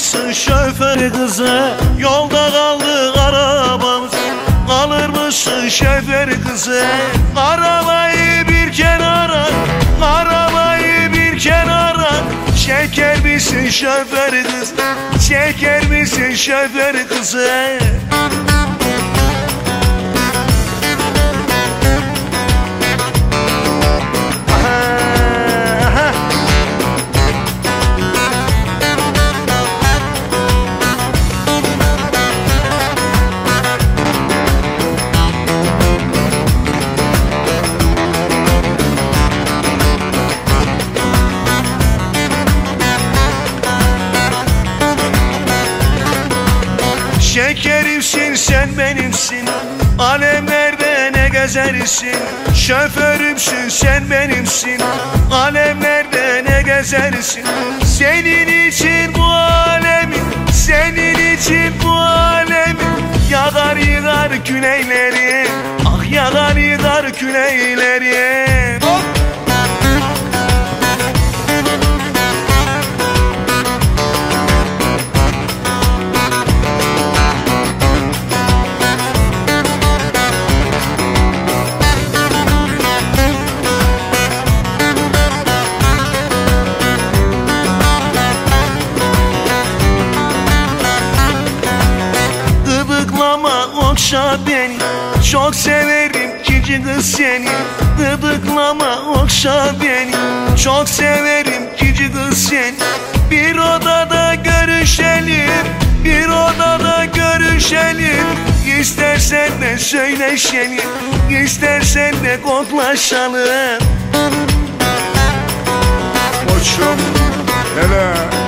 şoför kızı Yolda kaldı arabamız Kalırmışsın şoför kızı Arabayı bir kenara Arabayı bir kenara. Çeker misin şoför kız Çeker misin şoför kızı Şekerimsin sen benimsin. Alemlerde ne gezersin? Şoförümsün sen benimsin. Alemlerde ne gezersin? Senin için bu alemi Senin için bu alemi Yakar yıkar güneyleri. Ah yakar yıkar güneyleri. Hop! Okşa beni Çok severim cici kız seni. Gıdıklama okşa beni. Çok severim cici kız seni. Bir odada görüşelim Bir odada görüşelim. İstersen de söyleşelim İstersen de koklaşalım. Koçum hele